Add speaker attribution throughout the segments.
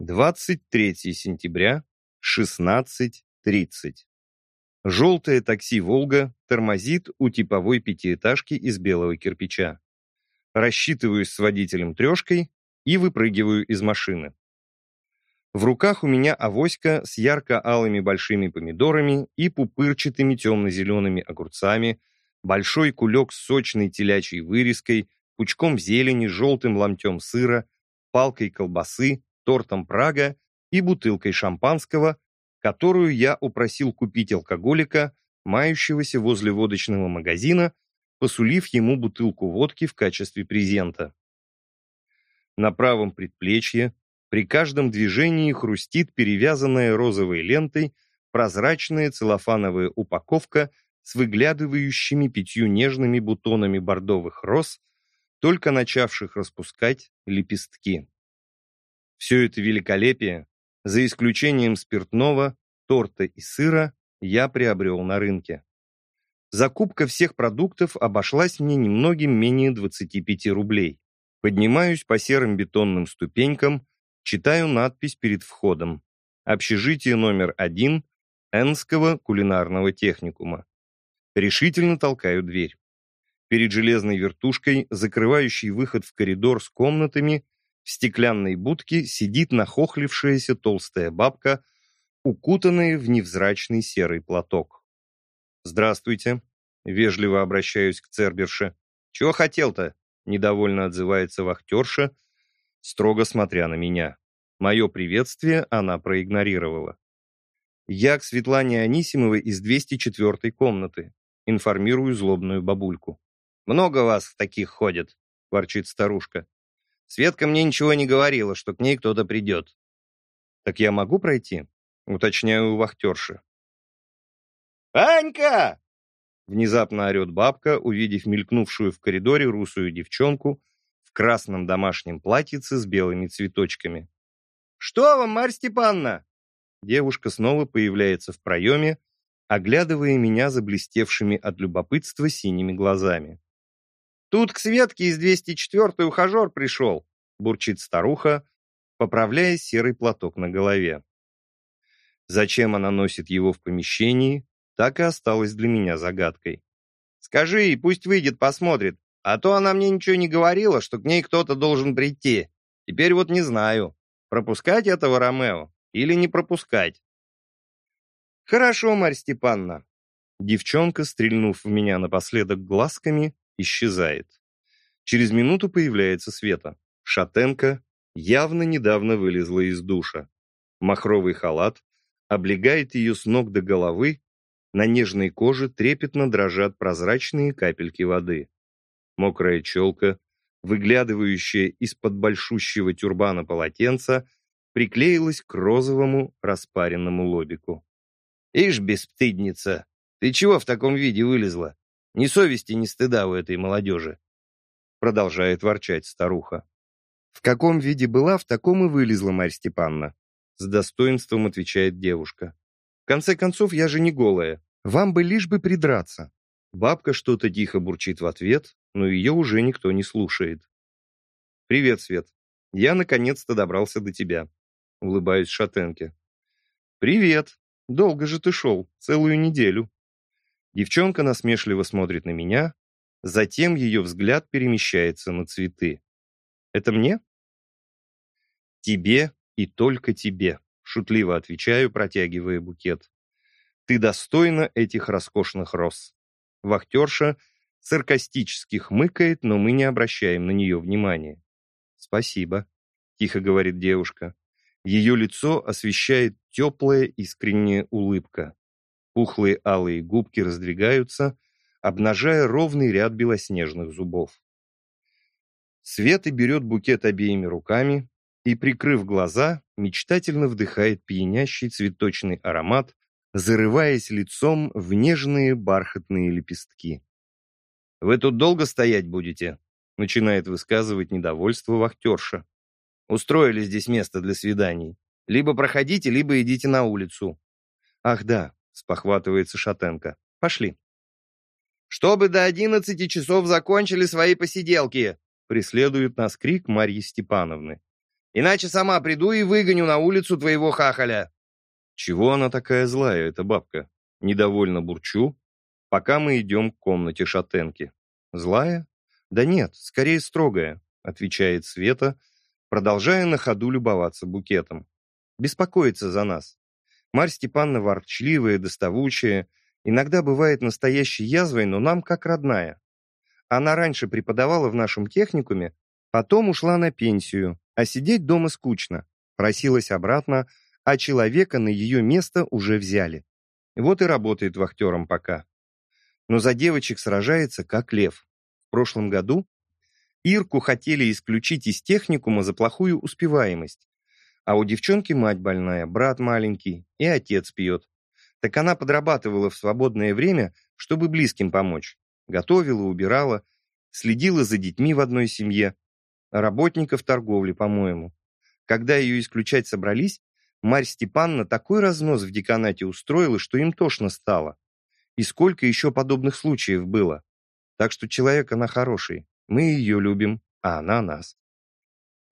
Speaker 1: 23 сентября, 16.30. Желтое такси «Волга» тормозит у типовой пятиэтажки из белого кирпича. Рассчитываюсь с водителем трешкой и выпрыгиваю из машины. В руках у меня авоська с ярко-алыми большими помидорами и пупырчатыми темно-зелеными огурцами, большой кулек с сочной телячьей вырезкой, пучком зелени, желтым ломтем сыра, палкой колбасы, тортом Прага и бутылкой шампанского, которую я упросил купить алкоголика, мающегося возле водочного магазина, посулив ему бутылку водки в качестве презента. На правом предплечье при каждом движении хрустит перевязанная розовой лентой прозрачная целлофановая упаковка с выглядывающими пятью нежными бутонами бордовых роз, только начавших распускать лепестки. Все это великолепие, за исключением спиртного, торта и сыра, я приобрел на рынке. Закупка всех продуктов обошлась мне немногим менее 25 рублей. Поднимаюсь по серым бетонным ступенькам, читаю надпись перед входом. Общежитие номер один Энского кулинарного техникума. Решительно толкаю дверь. Перед железной вертушкой, закрывающей выход в коридор с комнатами, в стеклянной будке сидит нахохлившаяся толстая бабка, укутанная в невзрачный серый платок. «Здравствуйте», — вежливо обращаюсь к Церберше. «Чего хотел-то?» — недовольно отзывается вахтерша, строго смотря на меня. Мое приветствие она проигнорировала. «Я к Светлане Анисимовой из 204 комнаты», — информирую злобную бабульку. «Много вас таких ходит», — ворчит старушка. Светка мне ничего не говорила, что к ней кто-то придет. «Так я могу пройти?» — уточняю у вахтерши. «Анька!» — внезапно орет бабка, увидев мелькнувшую в коридоре русую девчонку в красном домашнем платьице с белыми цветочками. «Что вам, Марья Степановна?» Девушка снова появляется в проеме, оглядывая меня заблестевшими от любопытства синими глазами. Тут к Светке из 204-й ухажер пришел, бурчит старуха, поправляя серый платок на голове. Зачем она носит его в помещении, так и осталось для меня загадкой. Скажи ей, пусть выйдет, посмотрит, а то она мне ничего не говорила, что к ней кто-то должен прийти. Теперь вот не знаю, пропускать этого Ромео или не пропускать. Хорошо, Марья Степановна. Девчонка, стрельнув в меня напоследок глазками, исчезает. Через минуту появляется Света. Шатенка явно недавно вылезла из душа. Махровый халат облегает ее с ног до головы, на нежной коже трепетно дрожат прозрачные капельки воды. Мокрая челка, выглядывающая из-под большущего тюрбана полотенца, приклеилась к розовому распаренному лобику. «Ишь, бесстыдница, ты чего в таком виде вылезла? Ни совести, ни стыда у этой молодежи. Продолжает ворчать старуха. В каком виде была, в таком и вылезла Марья Степановна. С достоинством отвечает девушка. В конце концов, я же не голая. Вам бы лишь бы придраться. Бабка что-то тихо бурчит в ответ, но ее уже никто не слушает. «Привет, Свет. Я наконец-то добрался до тебя», — улыбаюсь шатенке. «Привет. Долго же ты шел, целую неделю». Девчонка насмешливо смотрит на меня, затем ее взгляд перемещается на цветы. «Это мне?» «Тебе и только тебе», — шутливо отвечаю, протягивая букет. «Ты достойна этих роскошных роз». Вахтерша саркастически хмыкает, но мы не обращаем на нее внимания. «Спасибо», — тихо говорит девушка. Ее лицо освещает теплая искренняя улыбка. Пухлые алые губки раздвигаются, обнажая ровный ряд белоснежных зубов. Света берет букет обеими руками и, прикрыв глаза, мечтательно вдыхает пьянящий цветочный аромат, зарываясь лицом в нежные бархатные лепестки. «Вы тут долго стоять будете?» — начинает высказывать недовольство вахтерша. «Устроили здесь место для свиданий. Либо проходите, либо идите на улицу». «Ах да, спохватывается Шатенко. Пошли. «Чтобы до одиннадцати часов закончили свои посиделки!» преследует нас крик Марьи Степановны.
Speaker 2: Иначе сама приду и выгоню на улицу твоего хахаля».
Speaker 1: Чего она такая злая, эта бабка? Недовольно бурчу, пока мы идем к комнате шатенки. Злая? Да нет, скорее строгая, отвечает Света, продолжая на ходу любоваться букетом. Беспокоится за нас. Марь Степановна ворчливая, доставучая, иногда бывает настоящей язвой, но нам как родная. Она раньше преподавала в нашем техникуме, потом ушла на пенсию, а сидеть дома скучно. Просилась обратно, а человека на ее место уже взяли. Вот и работает вахтером пока. Но за девочек сражается, как лев. В прошлом году Ирку хотели исключить из техникума за плохую успеваемость. А у девчонки мать больная, брат маленький и отец пьет. Так она подрабатывала в свободное время, чтобы близким помочь. Готовила, убирала, следила за детьми в одной семье. Работников торговли, по-моему. Когда ее исключать собрались, Марь Степановна такой разнос в деканате устроила, что им тошно стало. И сколько еще подобных случаев было. Так что человек она хороший. Мы ее любим, а она нас.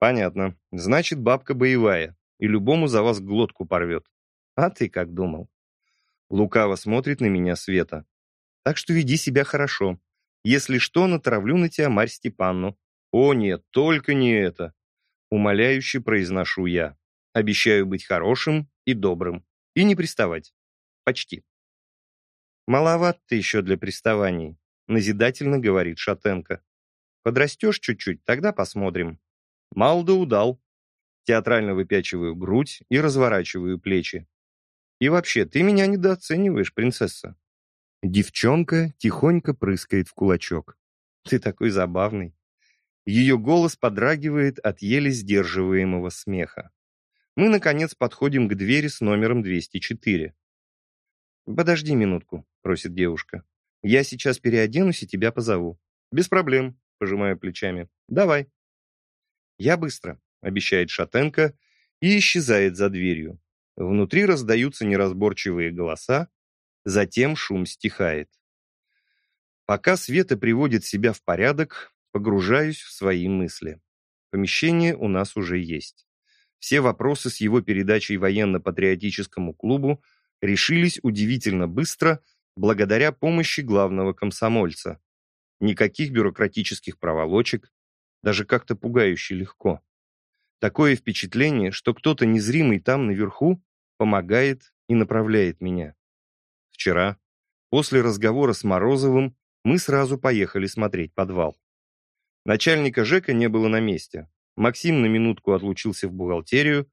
Speaker 1: Понятно. Значит, бабка боевая. И любому за вас глотку порвет. А ты как думал? Лукаво смотрит на меня Света. Так что веди себя хорошо. Если что, натравлю на тебя Марь Степанну. О нет, только не это. Умоляюще произношу я. Обещаю быть хорошим и добрым. И не приставать. Почти. Маловат ты еще для приставаний, назидательно говорит Шатенко. Подрастешь чуть-чуть, тогда посмотрим. Мал да удал. Театрально выпячиваю грудь и разворачиваю плечи. И вообще, ты меня недооцениваешь, принцесса. Девчонка тихонько прыскает в кулачок. Ты такой забавный. Ее голос подрагивает от еле сдерживаемого смеха. Мы, наконец, подходим к двери с номером 204. «Подожди минутку», — просит девушка. «Я сейчас переоденусь и тебя позову». «Без проблем», — пожимаю плечами. «Давай». «Я быстро», — обещает Шатенко и исчезает за дверью. Внутри раздаются неразборчивые голоса, затем шум стихает. Пока Света приводит себя в порядок, погружаюсь в свои мысли. Помещение у нас уже есть. Все вопросы с его передачей военно-патриотическому клубу решились удивительно быстро благодаря помощи главного комсомольца. Никаких бюрократических проволочек, даже как-то пугающе легко. Такое впечатление, что кто-то незримый там наверху помогает и направляет меня. Вчера, после разговора с Морозовым, мы сразу поехали смотреть подвал. Начальника ЖЭКа не было на месте. Максим на минутку отлучился в бухгалтерию,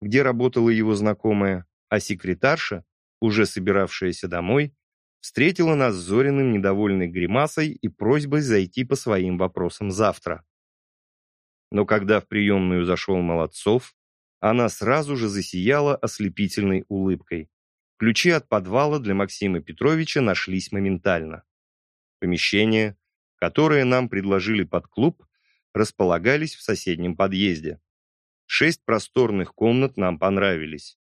Speaker 1: где работала его знакомая, а секретарша, уже собиравшаяся домой, встретила нас с Зориным недовольной гримасой и просьбой зайти по своим вопросам завтра. Но когда в приемную зашел Молодцов, она сразу же засияла ослепительной улыбкой. Ключи от подвала для Максима Петровича нашлись моментально. Помещение, которое нам предложили под клуб, располагались в соседнем подъезде. Шесть просторных комнат нам понравились.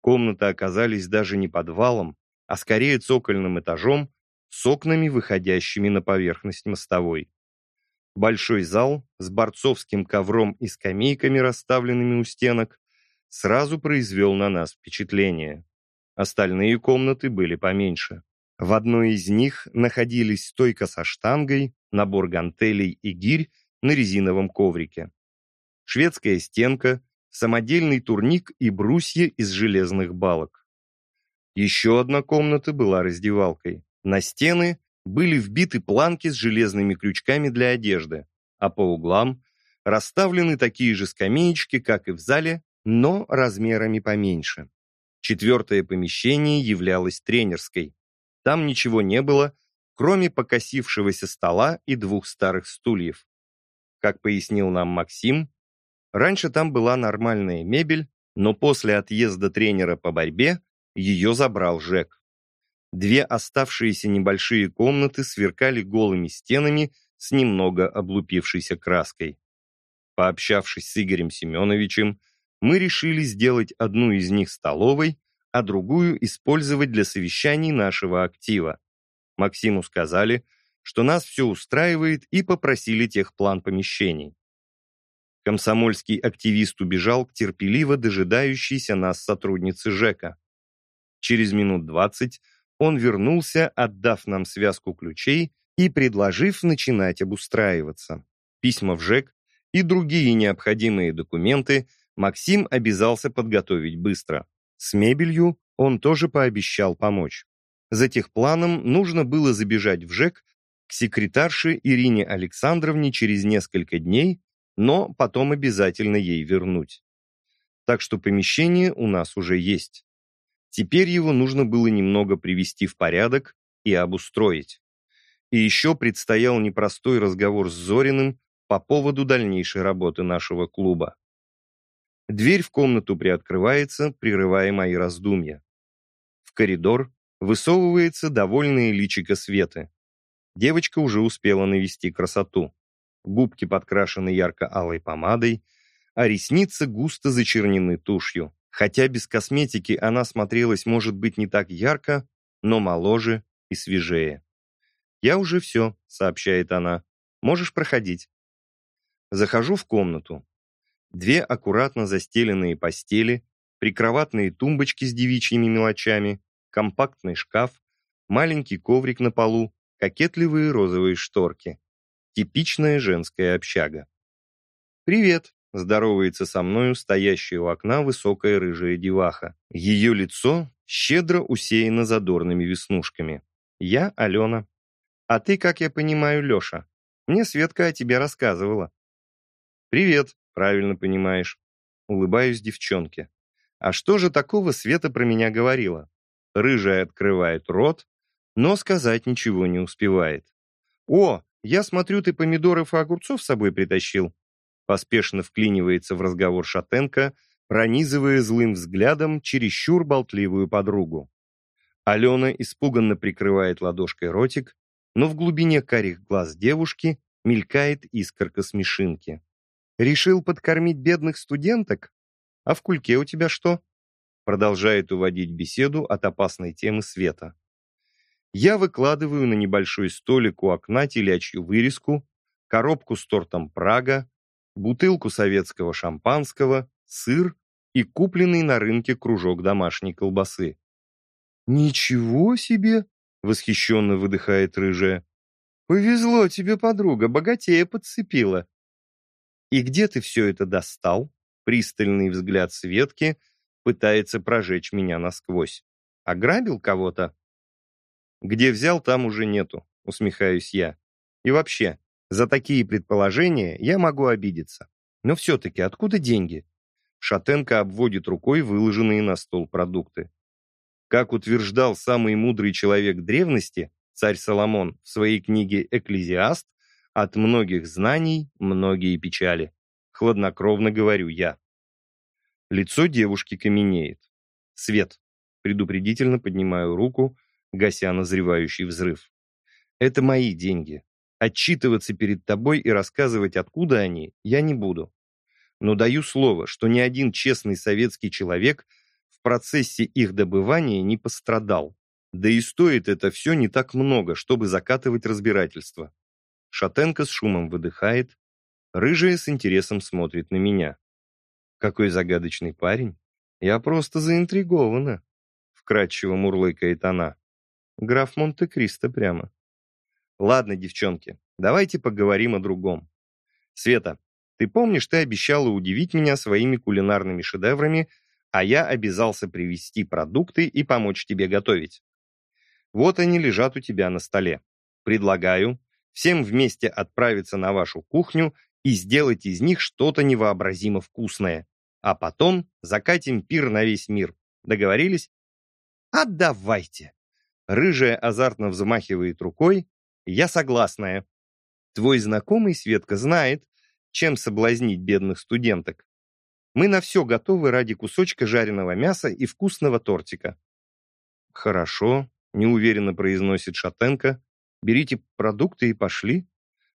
Speaker 1: Комнаты оказались даже не подвалом, а скорее цокольным этажом с окнами, выходящими на поверхность мостовой. Большой зал с борцовским ковром и скамейками, расставленными у стенок, сразу произвел на нас впечатление. Остальные комнаты были поменьше. В одной из них находились стойка со штангой, набор гантелей и гирь на резиновом коврике. Шведская стенка, самодельный турник и брусья из железных балок. Еще одна комната была раздевалкой. На стены были вбиты планки с железными крючками для одежды, а по углам расставлены такие же скамеечки, как и в зале, но размерами поменьше. Четвертое помещение являлось тренерской. Там ничего не было, кроме покосившегося стола и двух старых стульев. Как пояснил нам Максим, раньше там была нормальная мебель, но после отъезда тренера по борьбе ее забрал Жек. Две оставшиеся небольшие комнаты сверкали голыми стенами с немного облупившейся краской. Пообщавшись с Игорем Семеновичем, мы решили сделать одну из них столовой, а другую использовать для совещаний нашего актива. Максиму сказали, что нас все устраивает и попросили техплан помещений. Комсомольский активист убежал к терпеливо дожидающейся нас сотруднице ЖЭКа. Через минут двадцать он вернулся, отдав нам связку ключей и предложив начинать обустраиваться. Письма в ЖЭК и другие необходимые документы Максим обязался подготовить быстро. С мебелью он тоже пообещал помочь. За техпланом нужно было забежать в ЖЭК к секретарше Ирине Александровне через несколько дней, но потом обязательно ей вернуть. Так что помещение у нас уже есть. Теперь его нужно было немного привести в порядок и обустроить. И еще предстоял непростой разговор с Зориным по поводу дальнейшей работы нашего клуба. Дверь в комнату приоткрывается, прерывая мои раздумья. В коридор высовывается довольное личико Светы. Девочка уже успела навести красоту. Губки подкрашены ярко-алой помадой, а ресницы густо зачернены тушью. Хотя без косметики она смотрелась, может быть, не так ярко, но моложе и свежее. «Я уже все», — сообщает она. «Можешь проходить». Захожу в комнату. Две аккуратно застеленные постели, прикроватные тумбочки с девичьими мелочами, компактный шкаф, маленький коврик на полу, кокетливые розовые шторки. Типичная женская общага. «Привет», — здоровается со мною стоящая у окна высокая рыжая деваха. Ее лицо щедро усеяно задорными веснушками. «Я Алена. А ты, как я понимаю, Леша. Мне Светка о тебе рассказывала». «Привет, правильно понимаешь». Улыбаюсь девчонке. «А что же такого Света про меня говорила?» Рыжая открывает рот, но сказать ничего не успевает. «О, я смотрю, ты помидоров и огурцов с собой притащил». Поспешно вклинивается в разговор Шатенко, пронизывая злым взглядом чересчур болтливую подругу. Алена испуганно прикрывает ладошкой ротик, но в глубине карих глаз девушки мелькает искорка смешинки. Решил подкормить бедных студенток? А в кульке у тебя что? Продолжает уводить беседу от опасной темы света. Я выкладываю на небольшой столик у окна телячью вырезку, коробку с тортом Прага, бутылку советского шампанского, сыр и купленный на рынке кружок домашней колбасы. «Ничего себе!» — восхищенно выдыхает рыжая. «Повезло тебе, подруга, богатея подцепила. «И где ты все это достал?» Пристальный взгляд Светки пытается прожечь меня насквозь. «Ограбил кого-то?» «Где взял, там уже нету», — усмехаюсь я. «И вообще, за такие предположения я могу обидеться. Но все-таки откуда деньги?» Шатенко обводит рукой выложенные на стол продукты. Как утверждал самый мудрый человек древности, царь Соломон, в своей книге «Экклезиаст», от многих знаний многие печали. Хладнокровно говорю я. Лицо девушки каменеет. Свет. Предупредительно поднимаю руку, гася назревающий взрыв. Это мои деньги. Отчитываться перед тобой и рассказывать, откуда они, я не буду. Но даю слово, что ни один честный советский человек в процессе их добывания не пострадал. Да и стоит это все не так много, чтобы закатывать разбирательство. Шатенко с шумом выдыхает, рыжая с интересом смотрит на меня. Какой загадочный парень. Я просто заинтригована. Вкратчиво мурлыкает она. Граф Монте-Кристо прямо. Ладно, девчонки, давайте поговорим о другом. Света, ты помнишь, ты обещала удивить меня своими кулинарными шедеврами, а я обязался привезти продукты и помочь тебе готовить. Вот они лежат у тебя на столе. Предлагаю всем вместе отправиться на вашу кухню и сделать из них что-то невообразимо вкусное. А потом закатим пир на весь мир. Договорились? Отдавайте. Рыжая азартно взмахивает рукой. Я согласная. Твой знакомый, Светка, знает, чем соблазнить бедных студенток. Мы на все готовы ради кусочка жареного мяса и вкусного тортика. Хорошо, неуверенно произносит Шатенко, Берите продукты и пошли.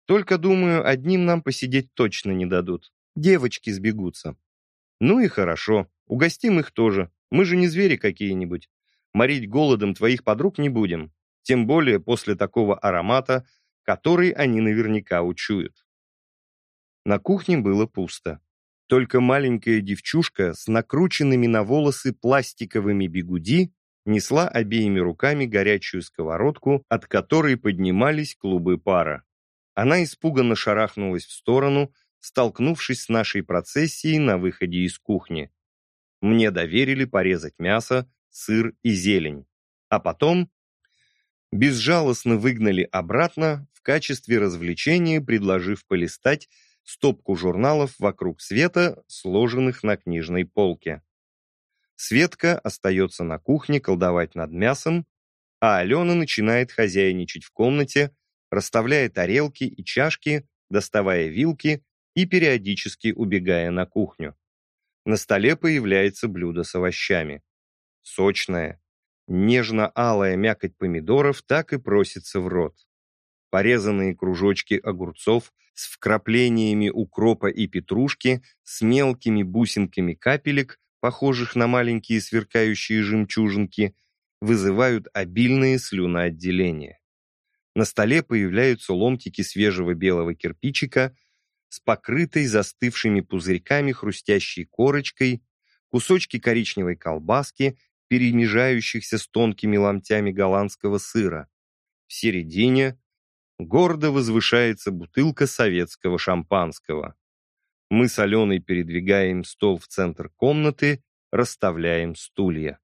Speaker 1: Только, думаю, одним нам посидеть точно не дадут. Девочки сбегутся. Ну и хорошо, угостим их тоже. Мы же не звери какие-нибудь. Морить голодом твоих подруг не будем. Тем более после такого аромата, который они наверняка учуют. На кухне было пусто. Только маленькая девчушка с накрученными на волосы пластиковыми бигуди несла обеими руками горячую сковородку, от которой поднимались клубы пара. Она испуганно шарахнулась в сторону, столкнувшись с нашей процессией на выходе из кухни. Мне доверили порезать мясо, сыр и зелень. А потом безжалостно выгнали обратно в качестве развлечения, предложив полистать стопку журналов «Вокруг света», сложенных на книжной полке. Светка остается на кухне колдовать над мясом, а Алена начинает хозяйничать в комнате, расставляя тарелки и чашки, доставая вилки и периодически убегая на кухню. На столе появляется блюдо с овощами. Сочное, нежно-алая мякоть помидоров так и просится в рот. Порезанные кружочки огурцов с вкраплениями укропа и петрушки, с мелкими бусинками капелек, похожих на маленькие сверкающие жемчужинки, вызывают обильные слюноотделения. На столе появляются ломтики свежего белого кирпичика с покрытой застывшими пузырьками хрустящей корочкой, кусочки коричневой колбаски, перемежающихся с тонкими ломтями голландского сыра. В середине гордо возвышается бутылка советского шампанского. Мы с Аленой передвигаем стол в центр комнаты, расставляем стулья.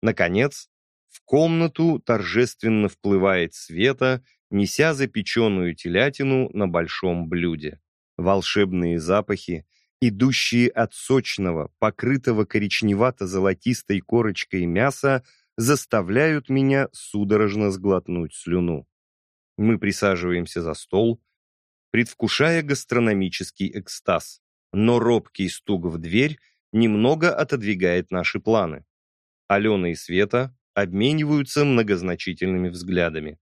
Speaker 1: Наконец, в комнату торжественно вплывает Света, неся запеченную телятину на большом блюде. Волшебные запахи, идущие от сочного, покрытого коричневато-золотистой корочкой мяса, заставляют меня судорожно сглотнуть слюну. Мы присаживаемся за стол, предвкушая гастрономический экстаз, но робкий стук в дверь немного отодвигает наши планы. Алена и Света обмениваются многозначительными взглядами.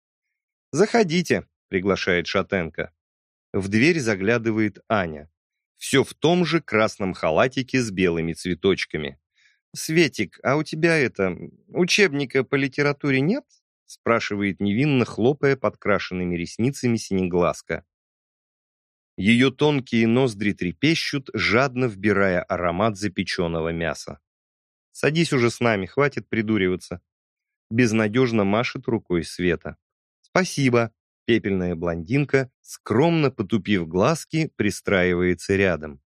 Speaker 1: «Заходите», — приглашает Шатенко. В дверь заглядывает Аня. Все в том же красном халатике с белыми цветочками. «Светик, а у тебя это, учебника по литературе нет?» спрашивает невинно, хлопая подкрашенными ресницами синеглазка. Ее тонкие ноздри трепещут, жадно вбирая аромат запеченного мяса. «Садись уже с нами, хватит придуриваться». Безнадежно машет рукой Света. «Спасибо», — пепельная блондинка, скромно потупив глазки, пристраивается рядом.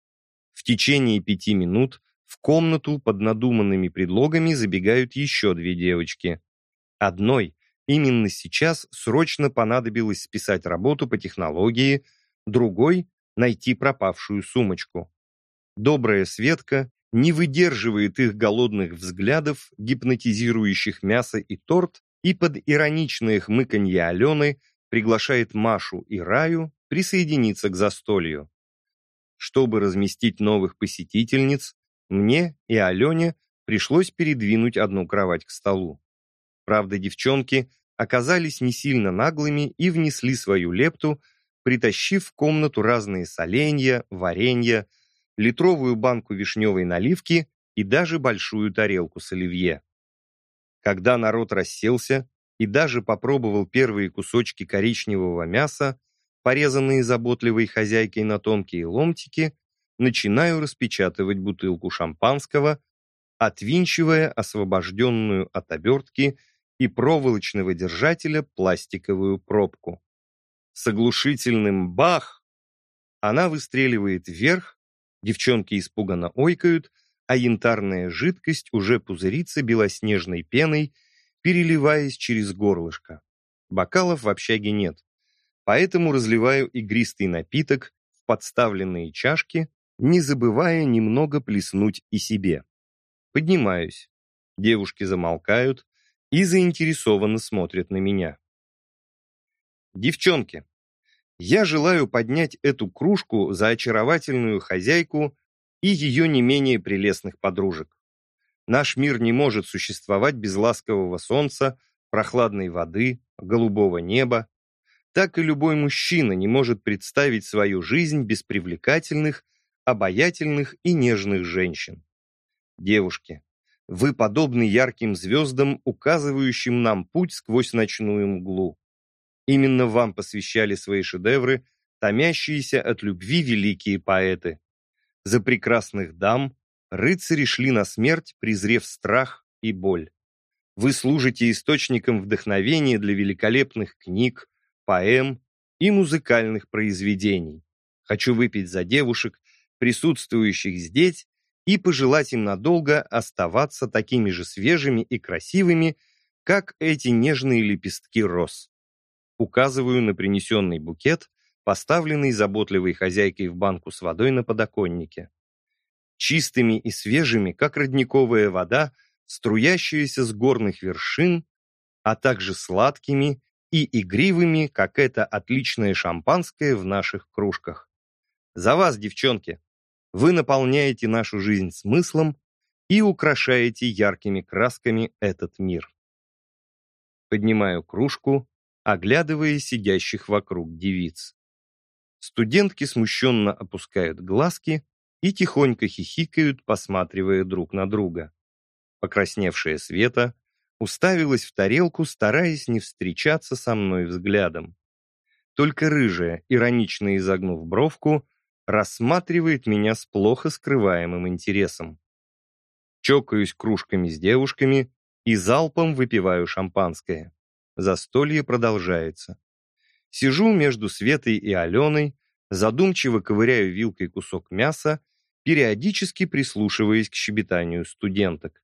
Speaker 1: В течение пяти минут в комнату под надуманными предлогами забегают еще две девочки. Одной Именно сейчас срочно понадобилось списать работу по технологии, другой — найти пропавшую сумочку. Добрая Светка не выдерживает их голодных взглядов, гипнотизирующих мясо и торт, и под ироничное хмыканье Алены приглашает Машу и Раю присоединиться к застолью. Чтобы разместить новых посетительниц, мне и Алене пришлось передвинуть одну кровать к столу. Правда, девчонки оказались не сильно наглыми и внесли свою лепту, притащив в комнату разные соленья, варенья, литровую банку вишневой наливки и даже большую тарелку с оливье. Когда народ расселся и даже попробовал первые кусочки коричневого мяса, порезанные заботливой хозяйкой на тонкие ломтики, начинаю распечатывать бутылку шампанского, отвинчивая освобожденную от обертки и проволочного держателя пластиковую пробку. С оглушительным «бах» она выстреливает вверх, девчонки испуганно ойкают, а янтарная жидкость уже пузырится белоснежной пеной, переливаясь через горлышко. Бокалов в общаге нет, поэтому разливаю игристый напиток в подставленные чашки, не забывая немного плеснуть и себе. Поднимаюсь. Девушки замолкают, и заинтересованно смотрят на меня. Девчонки, я желаю поднять эту кружку за очаровательную хозяйку и ее не менее прелестных подружек. Наш мир не может существовать без ласкового солнца, прохладной воды, голубого неба. Так и любой мужчина не может представить свою жизнь без привлекательных, обаятельных и нежных женщин. Девушки, вы подобны ярким звездам, указывающим нам путь сквозь ночную мглу. Именно вам посвящали свои шедевры томящиеся от любви великие поэты. За прекрасных дам рыцари шли на смерть, презрев страх и боль. Вы служите источником вдохновения для великолепных книг, поэм и музыкальных произведений. Хочу выпить за девушек, присутствующих здесь, и пожелать им надолго оставаться такими же свежими и красивыми, как эти нежные лепестки роз. Указываю на принесенный букет, поставленный заботливой хозяйкой в банку с водой на подоконнике. Чистыми и свежими, как родниковая вода, струящиеся с горных вершин, а также сладкими и игривыми, как это отличное шампанское в наших кружках. За вас, девчонки! Вы наполняете нашу жизнь смыслом и украшаете яркими красками этот мир. Поднимаю кружку, оглядывая сидящих вокруг девиц. Студентки смущенно опускают глазки и тихонько хихикают, посматривая друг на друга. Покрасневшая Света уставилась в тарелку, стараясь не встречаться со мной взглядом. Только рыжая, иронично изогнув бровку, рассматривает меня с плохо скрываемым интересом. Чокаюсь кружками с девушками и залпом выпиваю шампанское. Застолье продолжается. Сижу между Светой и Аленой, задумчиво ковыряю вилкой кусок мяса, периодически прислушиваясь к щебетанию студенток.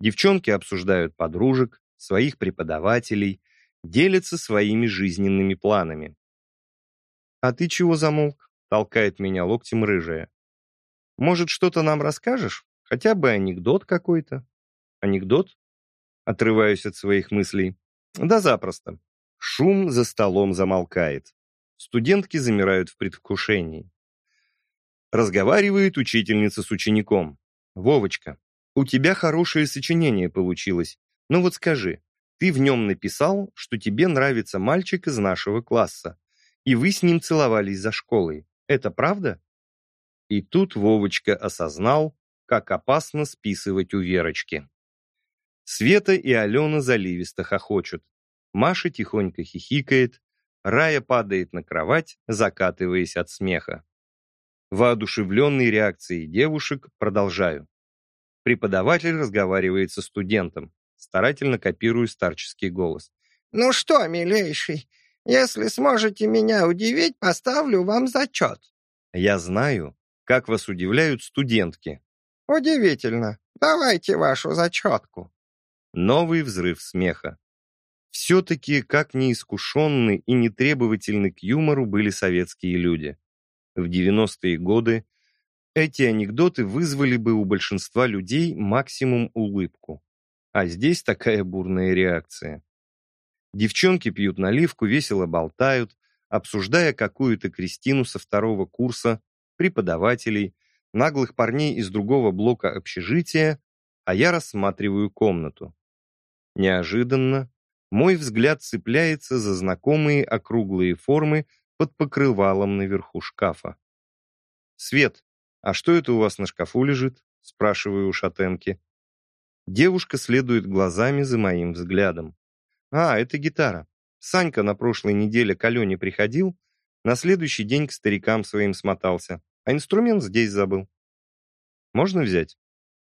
Speaker 1: Девчонки обсуждают подружек, своих преподавателей, делятся своими жизненными планами. «А ты чего замолк?» — толкает меня локтем рыжая. «Может, что-то нам расскажешь? Хотя бы анекдот какой-то?» «Анекдот?» Отрываюсь от своих мыслей. «Да запросто». Шум за столом замолкает. Студентки замирают в предвкушении. Разговаривает учительница с учеником. «Вовочка, у тебя хорошее сочинение получилось. Но вот скажи, ты в нем написал, что тебе нравится мальчик из нашего класса, и вы с ним целовались за школой. Это правда? И тут Вовочка осознал, как опасно списывать у Верочки. Света и Алена заливисто хохочут. Маша тихонько хихикает, Рая падает на кровать, закатываясь от смеха. Воодушевленной реакцией девушек продолжаю. Преподаватель разговаривает со студентом, старательно копируя старческий голос.
Speaker 3: «Ну что, милейший, если сможете меня удивить, поставлю вам зачет».
Speaker 1: «Я знаю, как вас удивляют студентки».
Speaker 3: «Удивительно. Давайте вашу зачетку».
Speaker 1: Новый взрыв смеха. Все-таки, как неискушенны и нетребовательны к юмору были советские люди. В 90-е годы эти анекдоты вызвали бы у большинства людей максимум улыбку. А здесь такая бурная реакция. Девчонки пьют наливку, весело болтают, обсуждая какую-то Кристину со второго курса, преподавателей, наглых парней из другого блока общежития, а я рассматриваю комнату. Неожиданно мой взгляд цепляется за знакомые округлые формы под покрывалом наверху шкафа. «Свет, «А что это у вас на шкафу лежит?» — спрашиваю у шатенки. Девушка следует глазами за моим взглядом. «А, это гитара. Санька на прошлой неделе к Алене приходил, на следующий день к старикам своим смотался, а инструмент здесь забыл. Можно взять?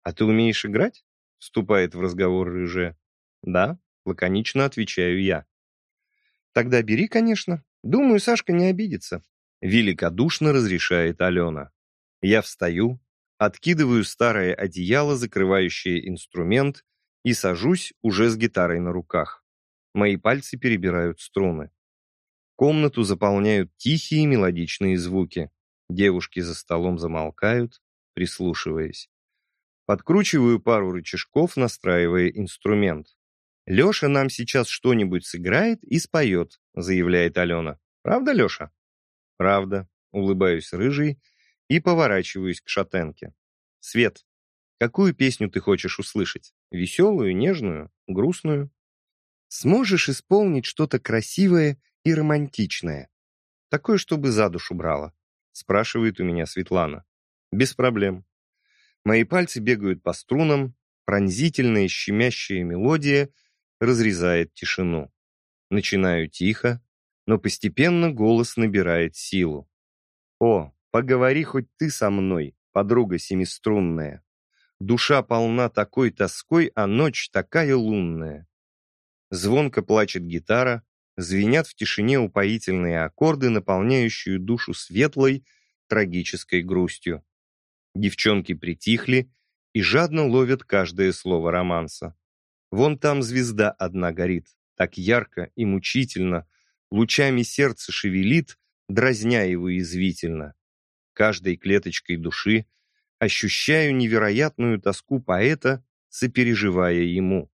Speaker 1: А ты умеешь играть?» — вступает в разговор рыжая. «Да», — лаконично отвечаю я. «Тогда бери, конечно. Думаю, Сашка не обидится», — великодушно разрешает Алена. Я встаю, откидываю старое одеяло, закрывающее инструмент, и сажусь уже с гитарой на руках. Мои пальцы перебирают струны. Комнату заполняют тихие мелодичные звуки. Девушки за столом замолкают, прислушиваясь. Подкручиваю пару рычажков, настраивая инструмент. «Леша нам сейчас что-нибудь сыграет и споет», заявляет Алена. «Правда, Леша?» «Правда», улыбаюсь рыжий, и поворачиваюсь к шатенке. «Свет, какую песню ты хочешь услышать? Веселую, нежную, грустную?» «Сможешь исполнить что-то красивое и романтичное? Такое, чтобы за душу брало?» спрашивает у меня Светлана. «Без проблем». Мои пальцы бегают по струнам, пронзительная щемящая мелодия разрезает тишину. Начинаю тихо, но постепенно голос набирает силу. «О, поговори хоть ты со мной, подруга семиструнная. Душа полна такой тоской, а ночь такая лунная». Звонко плачет гитара, звенят в тишине упоительные аккорды, наполняющие душу светлой, трагической грустью. Девчонки притихли и жадно ловят каждое слово романса. Вон там звезда одна горит, так ярко и мучительно, лучами сердца шевелит, дразня его язвительно. Каждой клеточкой души ощущаю невероятную тоску поэта, сопереживая ему.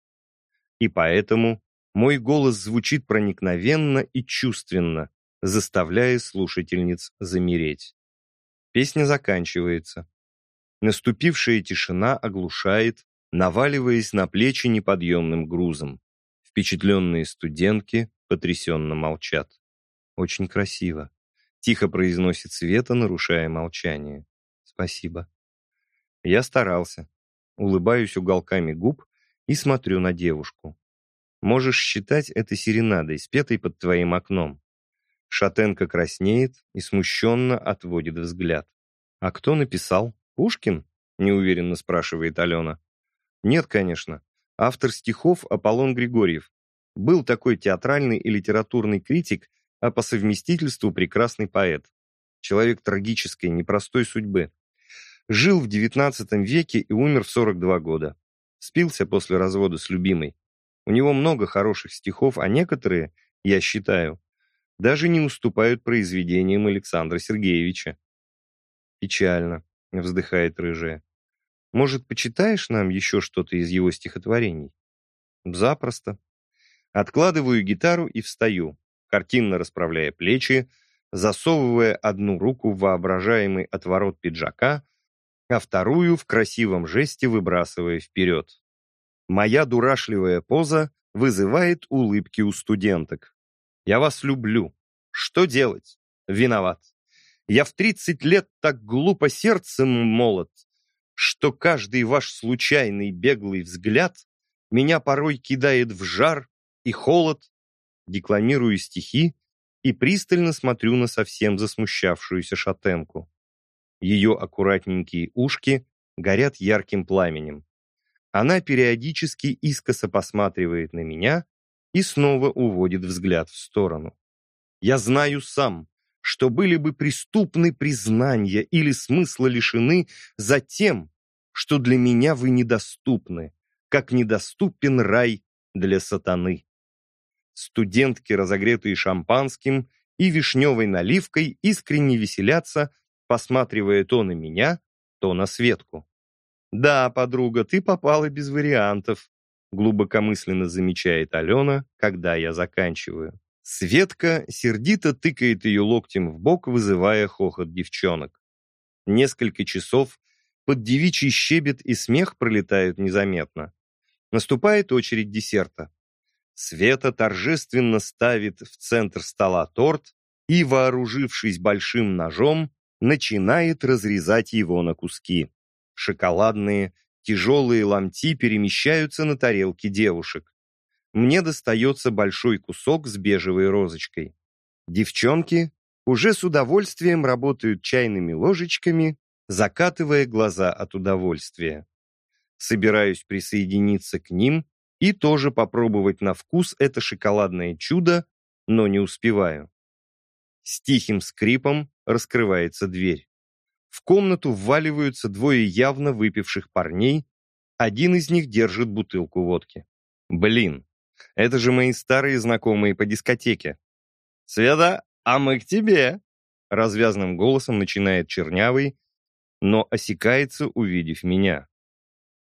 Speaker 1: И поэтому мой голос звучит проникновенно и чувственно, заставляя слушательниц замереть. Песня заканчивается. Наступившая тишина оглушает, наваливаясь на плечи неподъемным грузом. Впечатленные студентки потрясенно молчат. «Очень красиво», — тихо произносит Света, нарушая молчание. «Спасибо». Я старался. Улыбаюсь уголками губ и смотрю на девушку. Можешь считать это серенадой, спетой под твоим окном. Шатенка краснеет и смущенно отводит взгляд. «А кто написал? Пушкин?» — неуверенно спрашивает Алена. «Нет, конечно. Автор стихов Аполлон Григорьев. Был такой театральный и литературный критик, а по совместительству прекрасный поэт. Человек трагической, непростой судьбы. Жил в XIX веке и умер в 42 года. Спился после развода с любимой. У него много хороших стихов, а некоторые, я считаю, даже не уступают произведениям Александра Сергеевича. «Печально», — вздыхает рыжая. «Может, почитаешь нам еще что-то из его стихотворений?» «Запросто». Откладываю гитару и встаю, картинно расправляя плечи, засовывая одну руку в воображаемый отворот пиджака, а вторую в красивом жесте выбрасывая вперед. Моя дурашливая поза вызывает улыбки у студенток. Я вас люблю. Что делать? Виноват. Я в 30 лет так глупо сердцем молод, что каждый ваш случайный беглый взгляд меня порой кидает в жар и холод. Декламирую стихи и пристально смотрю на совсем засмущавшуюся шатенку. Ее аккуратненькие ушки горят ярким пламенем. Она периодически искоса посматривает на меня и снова уводит взгляд в сторону. Я знаю сам, что были бы преступны признания или смысла лишены за тем, что для меня вы недоступны, как недоступен рай для сатаны. Студентки, разогретые шампанским и вишневой наливкой, искренне веселятся, посматривая то на меня, то на Светку. «Да, подруга, ты попала без вариантов», глубокомысленно замечает Алена, когда я заканчиваю. Светка сердито тыкает ее локтем в бок, вызывая хохот девчонок. Несколько часов под девичий щебет и смех пролетают незаметно. Наступает очередь десерта. Света торжественно ставит в центр стола торт и, вооружившись большим ножом, начинает разрезать его на куски. Шоколадные, тяжелые ломти перемещаются на тарелки девушек. Мне достается большой кусок с бежевой розочкой. Девчонки уже с удовольствием работают чайными ложечками, закатывая глаза от удовольствия. Собираюсь присоединиться к ним и тоже попробовать на вкус это шоколадное чудо, но не успеваю. С тихим скрипом раскрывается дверь. В комнату вваливаются двое явно выпивших парней, один из них держит бутылку водки. Блин, это же мои старые знакомые по дискотеке. «Света, а мы к тебе!» Развязным голосом начинает Чернявый, но осекается, увидев меня.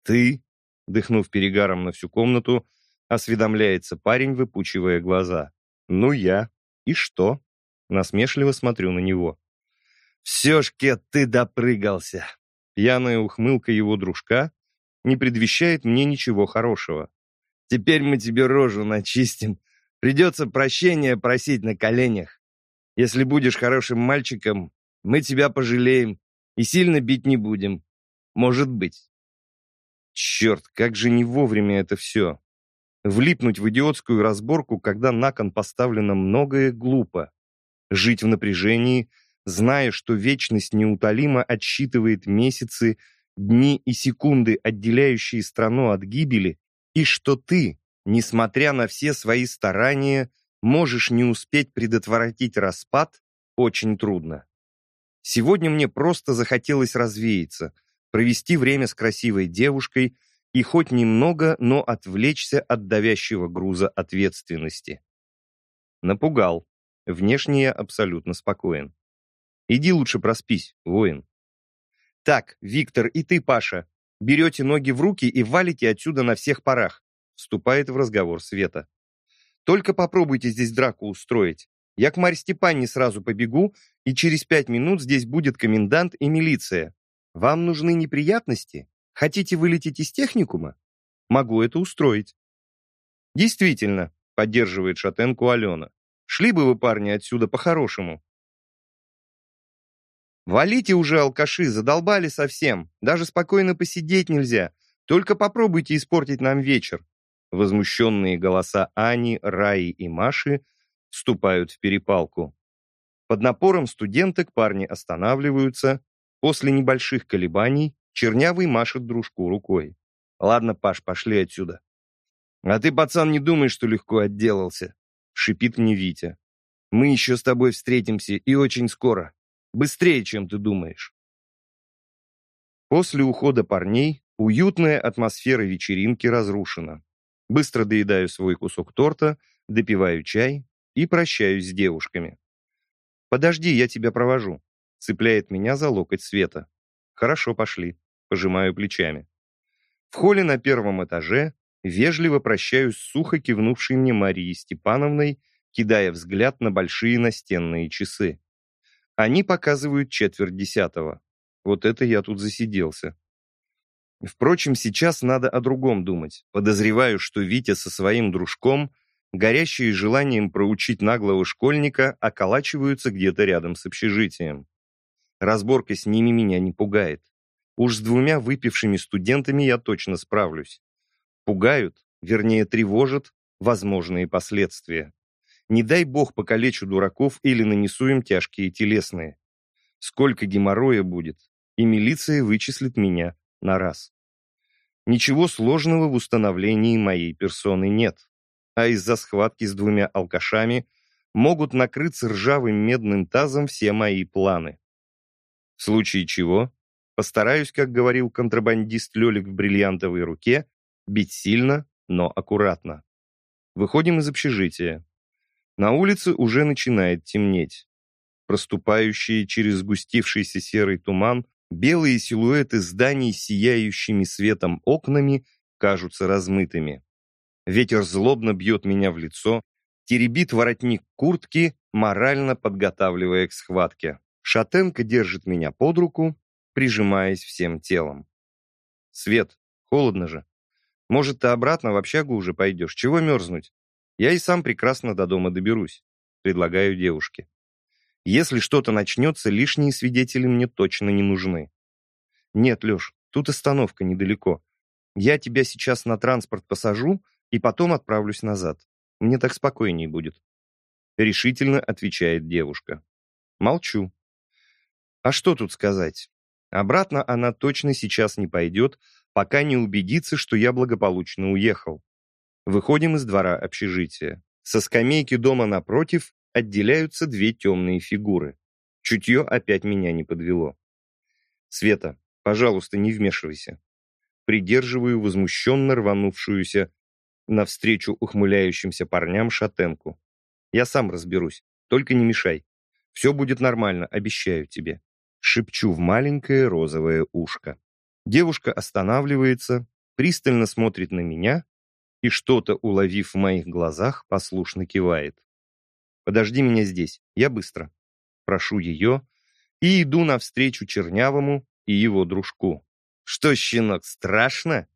Speaker 1: «Ты?» — дыхнув перегаром на всю комнату, осведомляется парень, выпучивая глаза. «Ну я. И что?» Насмешливо смотрю на него. «Все ж, Кет, ты допрыгался!» Пьяная ухмылка его дружка не предвещает мне ничего хорошего. «Теперь мы тебе рожу начистим. Придется прощения просить на коленях. Если будешь хорошим мальчиком, мы тебя пожалеем и сильно бить не будем. Может быть». Черт, как же не вовремя это все. Влипнуть в идиотскую разборку, когда на кон поставлено многое, глупо. Жить в напряжении, зная, что вечность неутолимо отсчитывает месяцы, дни и секунды, отделяющие страну от гибели, и что ты, несмотря на все свои старания, можешь не успеть предотвратить распад, очень трудно. Сегодня мне просто захотелось развеяться, провести время с красивой девушкой и хоть немного, но отвлечься от давящего груза ответственности. Напугал. Внешне я абсолютно спокоен. Иди лучше проспись, воин. Так, Виктор и ты, Паша, берете ноги в руки и валите отсюда на всех парах. Вступает в разговор Света. Только попробуйте здесь драку устроить. Я к Марье Степанне сразу побегу, и через пять минут здесь будет комендант и милиция. Вам нужны неприятности? Хотите вылететь из техникума? Могу это устроить. Действительно, поддерживает шатенку Алена. Шли бы вы, парни, отсюда по-хорошему. Валите уже, алкаши, задолбали совсем. Даже спокойно посидеть нельзя. Только попробуйте испортить нам вечер. Возмущенные голоса Ани, Раи и Маши вступают в перепалку. Под напором студенток парни останавливаются. После небольших колебаний Чернявый машет дружку рукой. «Ладно, Паш, пошли отсюда». «А ты, пацан, не думай, что легко отделался», — шипит мне Витя. «Мы еще с тобой встретимся, и очень скоро. Быстрее, чем ты думаешь». После ухода парней уютная атмосфера вечеринки разрушена. Быстро доедаю свой кусок торта, допиваю чай и прощаюсь с девушками. «Подожди, я тебя провожу», — цепляет меня за локоть Света. «Хорошо, пошли», — пожимаю плечами. В холле на первом этаже вежливо прощаюсь с сухо кивнувшей мне Марией Степановной, кидая взгляд на большие настенные часы. Они показывают четверть десятого. Вот это я тут засиделся. Впрочем, сейчас надо о другом думать. Подозреваю, что Витя со своим дружком, горящие желанием проучить наглого школьника, околачиваются где-то рядом с общежитием. Разборка с ними меня не пугает. Уж с двумя выпившими студентами я точно справлюсь. Пугают, вернее тревожат, возможные последствия. Не дай бог покалечу дураков или нанесу им тяжкие телесные. Сколько геморроя будет, и милиция вычислит меня на раз. Ничего сложного в установлении моей персоны нет, а из-за схватки с двумя алкашами могут накрыться ржавым медным тазом все мои планы. В случае чего, постараюсь, как говорил контрабандист Лёлик в бриллиантовой руке, бить сильно, но аккуратно. Выходим из общежития. На улице уже начинает темнеть. Проступающие через сгустившийся серый туман Белые силуэты зданий с сияющими светом окнами кажутся размытыми. Ветер злобно бьет меня в лицо, теребит воротник куртки, морально подготавливая к схватке. Шатенка держит меня под руку, прижимаясь всем телом. «Свет, холодно же. Может, ты обратно в общагу уже пойдешь? Чего мерзнуть? Я и сам прекрасно до дома доберусь», — предлагаю девушке. Если что-то начнется, лишние свидетели мне точно не нужны. Нет, Леш, тут остановка недалеко. Я тебя сейчас на транспорт посажу и потом отправлюсь назад. Мне так спокойнее будет. Решительно отвечает девушка. Молчу. А что тут сказать? Обратно она точно сейчас не пойдет, пока не убедится, что я благополучно уехал. Выходим из двора общежития. Со скамейки дома напротив отделяются две темные фигуры. Чутье опять меня не подвело. «Света, пожалуйста, не вмешивайся». Придерживаю возмущенно рванувшуюся навстречу ухмыляющимся парням шатенку. «Я сам разберусь, только не мешай. Все будет нормально, обещаю тебе». Шепчу в маленькое розовое ушко. Девушка останавливается, пристально смотрит на меня и, что-то уловив в моих глазах, послушно кивает. Подожди меня здесь, я быстро. Прошу ее и иду навстречу Чернявому и его дружку. Что, щенок, страшно?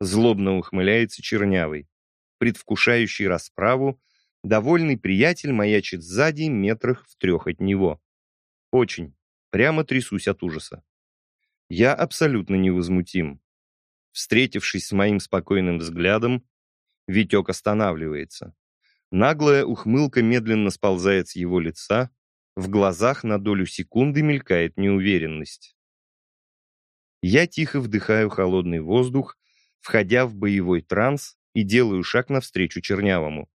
Speaker 1: Злобно ухмыляется Чернявый. Предвкушающий расправу, довольный приятель маячит сзади метрах в трех от него. Очень. Прямо трясусь от ужаса. Я абсолютно невозмутим. Встретившись с моим спокойным взглядом, Витек останавливается. Наглая ухмылка медленно сползает с его лица, в глазах на долю секунды мелькает неуверенность. Я тихо вдыхаю холодный воздух, входя в боевой транс и делаю шаг навстречу чернявому.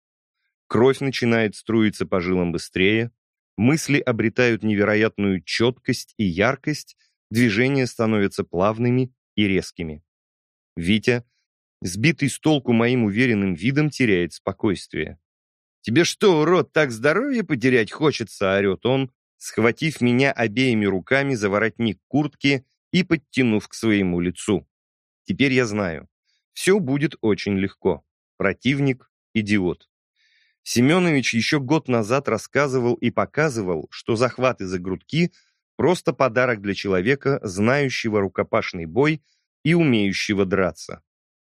Speaker 1: Кровь начинает струиться по жилам быстрее, мысли обретают невероятную четкость и яркость, движения становятся плавными и резкими. Витя, сбитый с толку моим уверенным видом, теряет спокойствие. «Тебе что, урод, так здоровье потерять хочется?» — орет он, схватив меня обеими руками за воротник куртки и подтянув к своему лицу. Теперь я знаю, все будет очень легко. Противник — идиот. Семенович еще год назад рассказывал и показывал, что захваты за грудки — просто подарок для человека, знающего рукопашный бой и умеющего драться.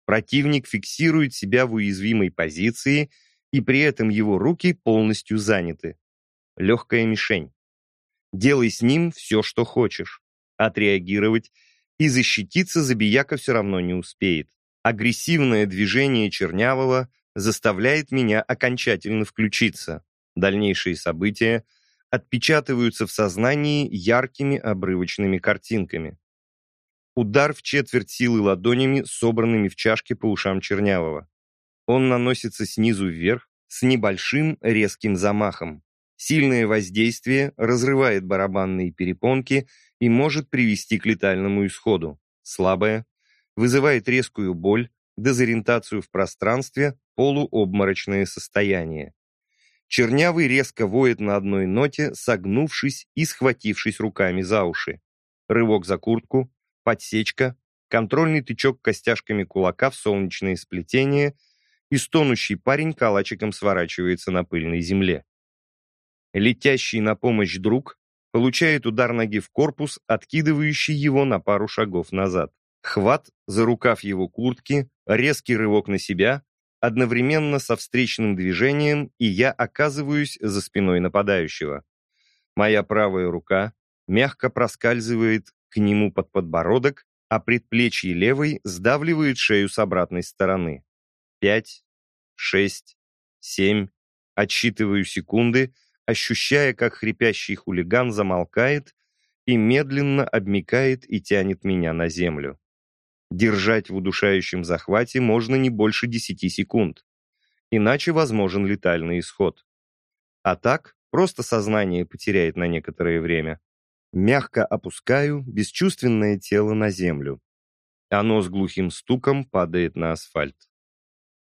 Speaker 1: Противник фиксирует себя в уязвимой позиции — и при этом его руки полностью заняты. Легкая мишень. Делай с ним все, что хочешь. Отреагировать и защититься забияка все равно не успеет. Агрессивное движение Чернявого заставляет меня окончательно включиться. Дальнейшие события отпечатываются в сознании яркими обрывочными картинками. Удар в четверть силы ладонями, собранными в чашке по ушам Чернявого. Он наносится снизу вверх с небольшим резким замахом. Сильное воздействие разрывает барабанные перепонки и может привести к летальному исходу. Слабое вызывает резкую боль, дезориентацию в пространстве, полуобморочное состояние. Чернявый резко воет на одной ноте, согнувшись и схватившись руками за уши. Рывок за куртку, подсечка, контрольный тычок костяшками кулака в солнечное сплетение – и стонущий парень калачиком сворачивается на пыльной земле. Летящий на помощь друг получает удар ноги в корпус, откидывающий его на пару шагов назад. Хват за рукав его куртки, резкий рывок на себя, одновременно со встречным движением, и я оказываюсь за спиной нападающего. Моя правая рука мягко проскальзывает к нему под подбородок, а предплечье левой сдавливает шею с обратной стороны пять, шесть, семь. Отсчитываю секунды, ощущая, как хрипящий хулиган замолкает и медленно обмикает и тянет меня на землю. Держать в удушающем захвате можно не больше десяти секунд, иначе возможен летальный исход. А так, просто сознание потеряет на некоторое время. Мягко опускаю бесчувственное тело на землю. Оно с глухим стуком падает на асфальт.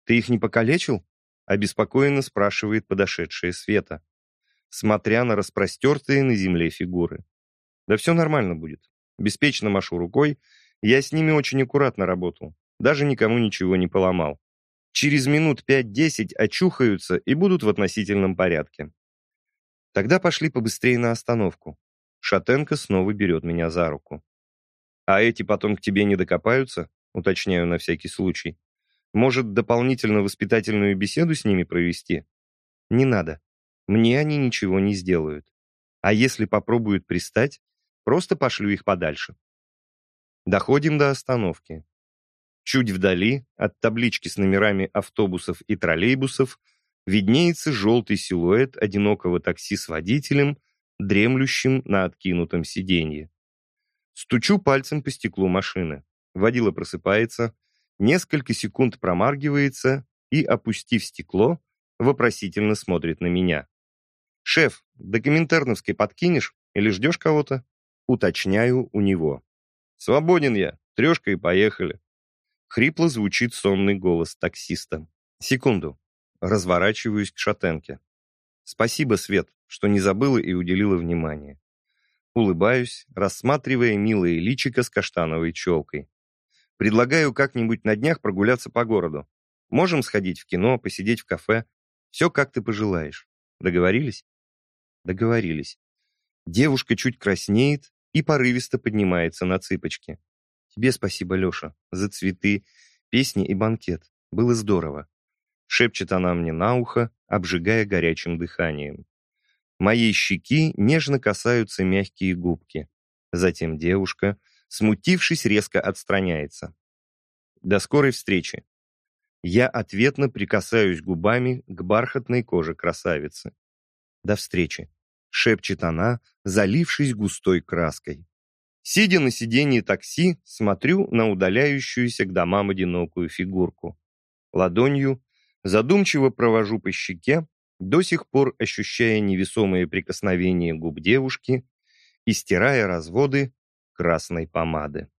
Speaker 1: «Ты их не покалечил?» — обеспокоенно спрашивает подошедшая Света, смотря на распростертые на земле фигуры. «Да все нормально будет. Беспечно машу рукой. Я с ними очень аккуратно работал. Даже никому ничего не поломал. Через минут пять-десять очухаются и будут в относительном порядке. Тогда пошли побыстрее на остановку. Шатенко снова берет меня за руку. «А эти потом к тебе не докопаются?» Уточняю на всякий случай. Может, дополнительно воспитательную беседу с ними провести? Не надо. Мне они ничего не сделают. А если попробуют пристать, просто пошлю их подальше. Доходим до остановки. Чуть вдали, от таблички с номерами автобусов и троллейбусов, виднеется желтый силуэт одинокого такси с водителем, дремлющим на откинутом сиденье. Стучу пальцем по стеклу машины. Водила просыпается, несколько секунд промаргивается и, опустив стекло, вопросительно смотрит на меня. «Шеф, до Коминтерновской подкинешь или ждешь кого-то?» Уточняю у него. «Свободен я, трешка и поехали». Хрипло звучит сонный голос таксиста. Секунду. Разворачиваюсь к шатенке. Спасибо, Свет, что не забыла и уделила внимание. Улыбаюсь, рассматривая милое личико с каштановой челкой. Предлагаю как-нибудь на днях прогуляться по городу. Можем сходить в кино, посидеть в кафе. Все, как ты пожелаешь. Договорились? Договорились. Девушка чуть краснеет и порывисто поднимается на цыпочки. Тебе спасибо, Леша, за цветы, песни и банкет. Было здорово. Шепчет она мне на ухо, обжигая горячим дыханием. Моей щеки нежно касаются мягкие губки. Затем девушка, смутившись, резко отстраняется. До скорой встречи. Я ответно прикасаюсь губами к бархатной коже красавицы. «До встречи», — шепчет она, залившись густой краской. Сидя на сиденье такси, смотрю на удаляющуюся к домам одинокую фигурку. Ладонью задумчиво провожу по щеке, до сих пор ощущая невесомые прикосновения губ девушки и стирая разводы красной помады.